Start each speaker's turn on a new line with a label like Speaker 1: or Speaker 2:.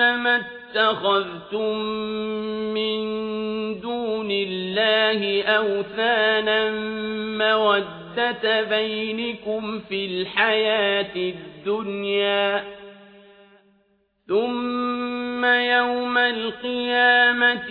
Speaker 1: إنما اتخذتم من دون الله أوثانا مودة بينكم في الحياة الدنيا ثم يوم القيامة